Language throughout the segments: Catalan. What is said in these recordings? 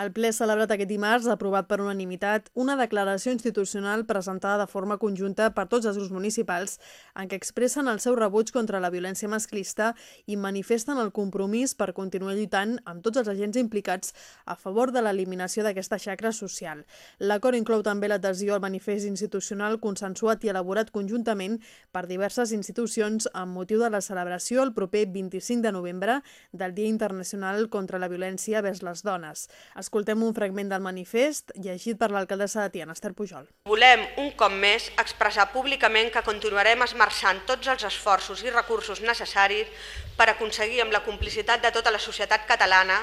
El ple celebrat aquest dimarts ha aprovat per unanimitat una declaració institucional presentada de forma conjunta per tots els grups municipals en què expressen el seu rebuig contra la violència masclista i manifesten el compromís per continuar lluitant amb tots els agents implicats a favor de l'eliminació d'aquesta xacra social. L'acord inclou també l'adhesió al manifest institucional consensuat i elaborat conjuntament per diverses institucions amb motiu de la celebració el proper 25 de novembre del Dia Internacional contra la Violència vers les Dones. Escoltem un fragment del manifest llegit per l'alcaldessa de Tiana, Esther Pujol. Volem, un cop més, expressar públicament que continuarem esmerçant tots els esforços i recursos necessaris per aconseguir, amb la complicitat de tota la societat catalana,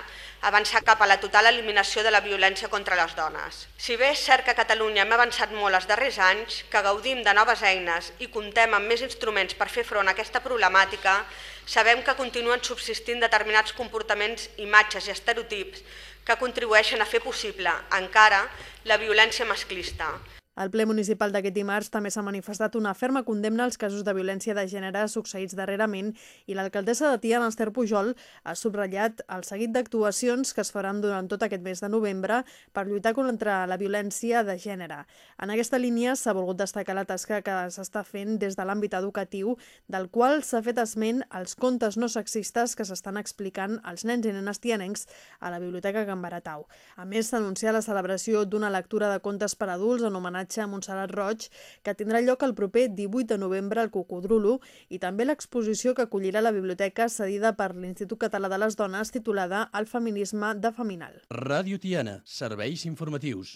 avançar cap a la total eliminació de la violència contra les dones. Si bé és cert que a Catalunya hem avançat molt els darrers anys, que gaudim de noves eines i comptem amb més instruments per fer front a aquesta problemàtica, sabem que continuen subsistint determinats comportaments, imatges i estereotips que contribueixen a fer possible, encara, la violència masclista, al ple municipal d'aquest dimarts també s'ha manifestat una ferma condemna als casos de violència de gènere succeïts darrerament i l'alcaldessa de Tiana, Esther Pujol, ha subratllat el seguit d'actuacions que es faran durant tot aquest mes de novembre per lluitar contra la violència de gènere. En aquesta línia s'ha volgut destacar la tasca que s'està fent des de l'àmbit educatiu, del qual s'ha fet esment als contes no sexistes que s'estan explicant als nens i nenes tianencs a la Biblioteca Can Baratau. A més, s'ha anunciat la celebració d'una lectura de contes per adults en homenatge homenatge a Montserrat Roig, que tindrà lloc el proper 18 de novembre al Cocodrulo, i també l'exposició que acollirà la biblioteca cedida per l'Institut Català de les Dones titulada El feminisme de Feminal. Ràdio Tiana, serveis informatius.